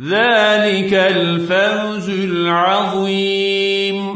ذلك الفوز العظيم.